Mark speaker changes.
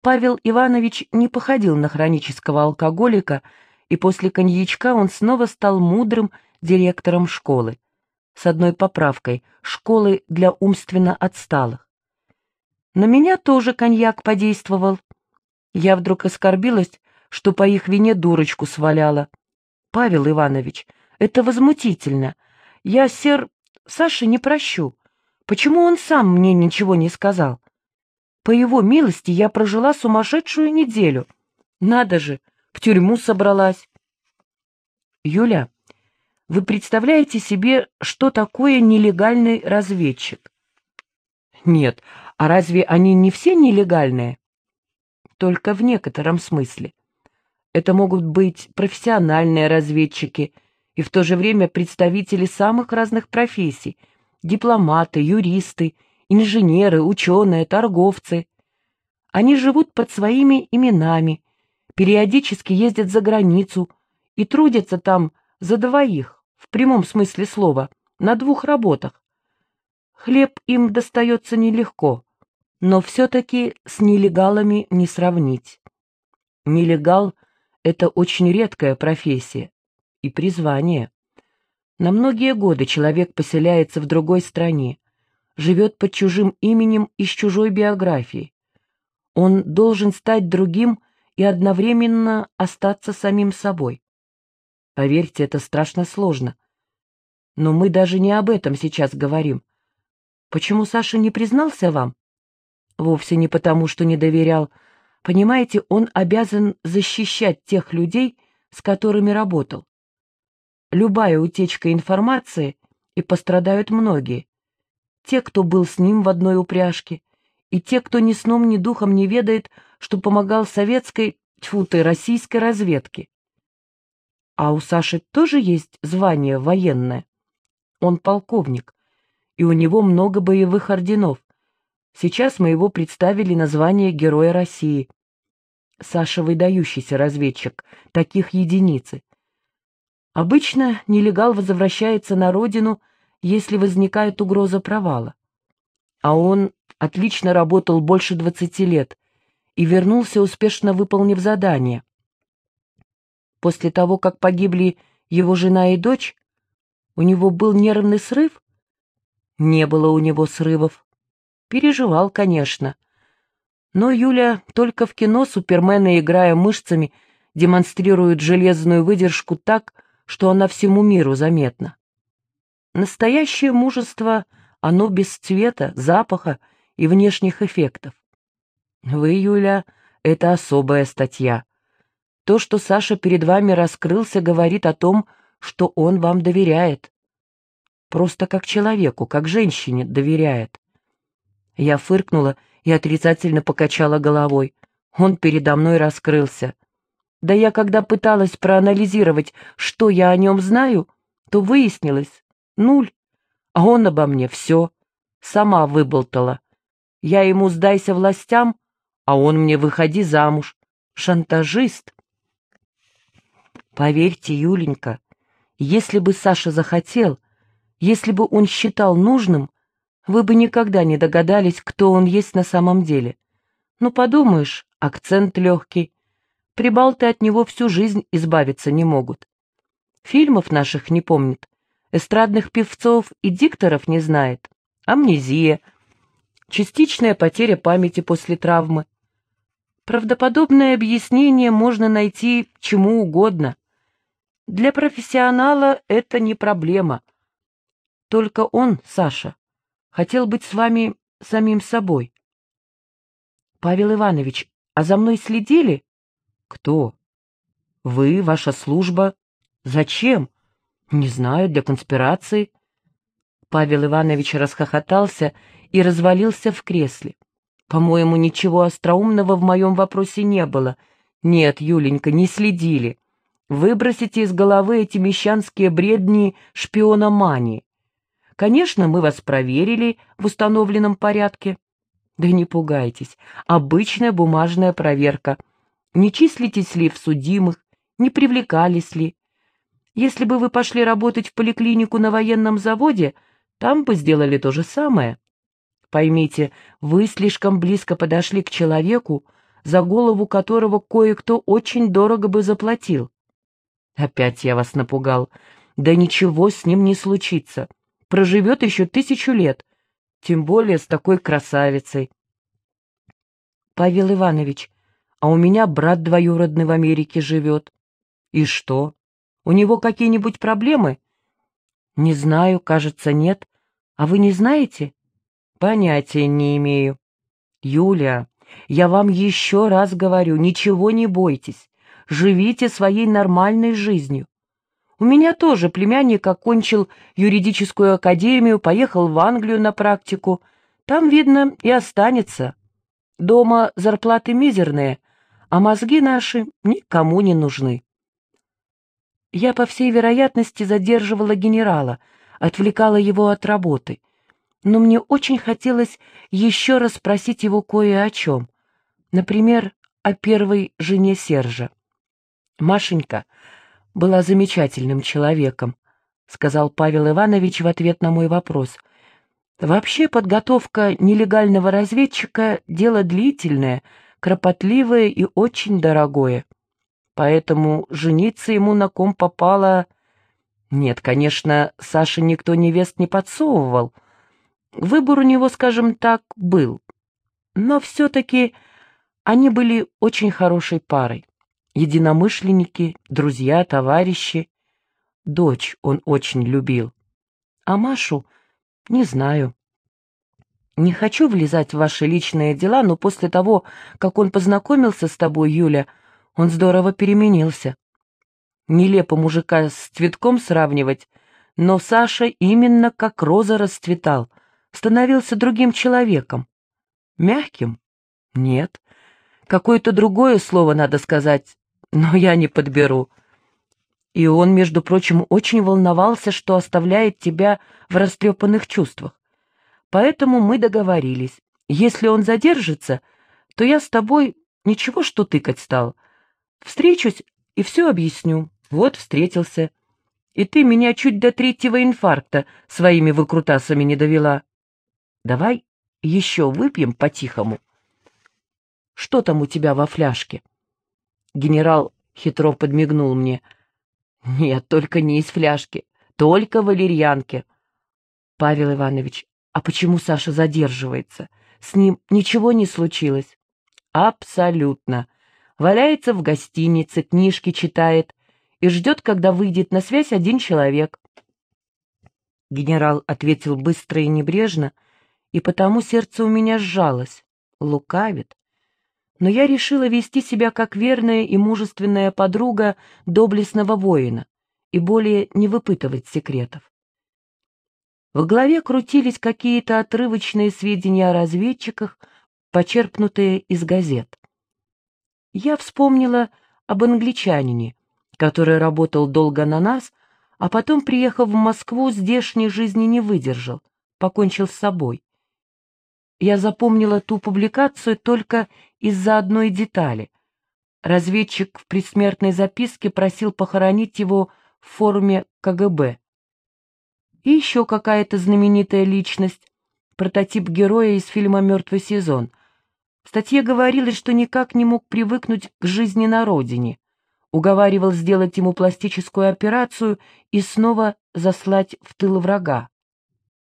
Speaker 1: Павел Иванович не походил на хронического алкоголика, и после коньячка он снова стал мудрым директором школы. С одной поправкой — школы для умственно отсталых. На меня тоже коньяк подействовал. Я вдруг оскорбилась, что по их вине дурочку сваляла. Павел Иванович, это возмутительно. Я, сер, Саше не прощу. Почему он сам мне ничего не сказал? По его милости я прожила сумасшедшую неделю. Надо же, в тюрьму собралась. Юля, вы представляете себе, что такое нелегальный разведчик? Нет, а разве они не все нелегальные? Только в некотором смысле. Это могут быть профессиональные разведчики и в то же время представители самых разных профессий – дипломаты, юристы, инженеры, ученые, торговцы. Они живут под своими именами, периодически ездят за границу и трудятся там за двоих, в прямом смысле слова, на двух работах. Хлеб им достается нелегко, но все-таки с нелегалами не сравнить. Нелегал — это очень редкая профессия и призвание. На многие годы человек поселяется в другой стране, живет под чужим именем и с чужой биографией. Он должен стать другим и одновременно остаться самим собой. Поверьте, это страшно сложно. Но мы даже не об этом сейчас говорим. Почему Саша не признался вам? Вовсе не потому, что не доверял, Понимаете, он обязан защищать тех людей, с которыми работал. Любая утечка информации, и пострадают многие. Те, кто был с ним в одной упряжке, и те, кто ни сном, ни духом не ведает, что помогал советской, тьфу ты, российской разведке. А у Саши тоже есть звание военное. Он полковник, и у него много боевых орденов. Сейчас мы его представили на звание Героя России. Саша выдающийся разведчик, таких единицы. Обычно нелегал возвращается на родину, если возникает угроза провала. А он отлично работал больше двадцати лет и вернулся, успешно выполнив задание. После того, как погибли его жена и дочь, у него был нервный срыв? Не было у него срывов. Переживал, конечно. Но Юля только в кино супермены, играя мышцами, демонстрируют железную выдержку так, что она всему миру заметна. Настоящее мужество, оно без цвета, запаха и внешних эффектов. Вы, Юля, это особая статья. То, что Саша перед вами раскрылся, говорит о том, что он вам доверяет. Просто как человеку, как женщине доверяет. Я фыркнула и отрицательно покачала головой. Он передо мной раскрылся. Да я когда пыталась проанализировать, что я о нем знаю, то выяснилось — нуль. А он обо мне все. Сама выболтала. Я ему сдайся властям, а он мне выходи замуж. Шантажист. Поверьте, Юленька, если бы Саша захотел, если бы он считал нужным, вы бы никогда не догадались, кто он есть на самом деле. Ну, подумаешь, акцент легкий. Прибалты от него всю жизнь избавиться не могут. Фильмов наших не помнит, эстрадных певцов и дикторов не знает. Амнезия, частичная потеря памяти после травмы. Правдоподобное объяснение можно найти чему угодно. Для профессионала это не проблема. Только он, Саша, Хотел быть с вами самим собой. Павел Иванович, а за мной следили? Кто? Вы, ваша служба? Зачем? Не знаю, для конспирации. Павел Иванович расхохотался и развалился в кресле. По-моему, ничего остроумного в моем вопросе не было. Нет, Юленька, не следили. Выбросите из головы эти мещанские бредни шпиономании. Конечно, мы вас проверили в установленном порядке. Да не пугайтесь, обычная бумажная проверка. Не числитесь ли в судимых, не привлекались ли. Если бы вы пошли работать в поликлинику на военном заводе, там бы сделали то же самое. Поймите, вы слишком близко подошли к человеку, за голову которого кое-кто очень дорого бы заплатил. Опять я вас напугал. Да ничего с ним не случится. Проживет еще тысячу лет, тем более с такой красавицей. Павел Иванович, а у меня брат двоюродный в Америке живет. И что? У него какие-нибудь проблемы? Не знаю, кажется, нет. А вы не знаете? Понятия не имею. Юля, я вам еще раз говорю, ничего не бойтесь. Живите своей нормальной жизнью. У меня тоже племянник окончил юридическую академию, поехал в Англию на практику. Там, видно, и останется. Дома зарплаты мизерные, а мозги наши никому не нужны. Я, по всей вероятности, задерживала генерала, отвлекала его от работы. Но мне очень хотелось еще раз спросить его кое о чем. Например, о первой жене Сержа. Машенька была замечательным человеком, сказал Павел Иванович в ответ на мой вопрос. Вообще подготовка нелегального разведчика — дело длительное, кропотливое и очень дорогое поэтому жениться ему на ком попало... Нет, конечно, Саше никто невест не подсовывал. Выбор у него, скажем так, был. Но все-таки они были очень хорошей парой. Единомышленники, друзья, товарищи. Дочь он очень любил. А Машу не знаю. Не хочу влезать в ваши личные дела, но после того, как он познакомился с тобой, Юля, он здорово переменился. Нелепо мужика с цветком сравнивать, но Саша именно как роза расцветал, становился другим человеком. Мягким? Нет. Какое-то другое слово надо сказать, но я не подберу. И он, между прочим, очень волновался, что оставляет тебя в растрепанных чувствах. Поэтому мы договорились. Если он задержится, то я с тобой ничего что тыкать стал — Встречусь и все объясню. Вот встретился. И ты меня чуть до третьего инфаркта своими выкрутасами не довела. Давай еще выпьем по-тихому. Что там у тебя во фляжке? Генерал хитро подмигнул мне. Нет, только не из фляжки, только валерьянки. Павел Иванович, а почему Саша задерживается? С ним ничего не случилось? Абсолютно валяется в гостинице, книжки читает и ждет, когда выйдет на связь один человек. Генерал ответил быстро и небрежно, и потому сердце у меня сжалось. Лукавит. Но я решила вести себя как верная и мужественная подруга доблестного воина и более не выпытывать секретов. В голове крутились какие-то отрывочные сведения о разведчиках, почерпнутые из газет я вспомнила об англичанине, который работал долго на нас, а потом, приехав в Москву, здешней жизни не выдержал, покончил с собой. Я запомнила ту публикацию только из-за одной детали. Разведчик в предсмертной записке просил похоронить его в форме КГБ. И еще какая-то знаменитая личность, прототип героя из фильма «Мертвый сезон», в статье говорилось, что никак не мог привыкнуть к жизни на родине, уговаривал сделать ему пластическую операцию и снова заслать в тыл врага.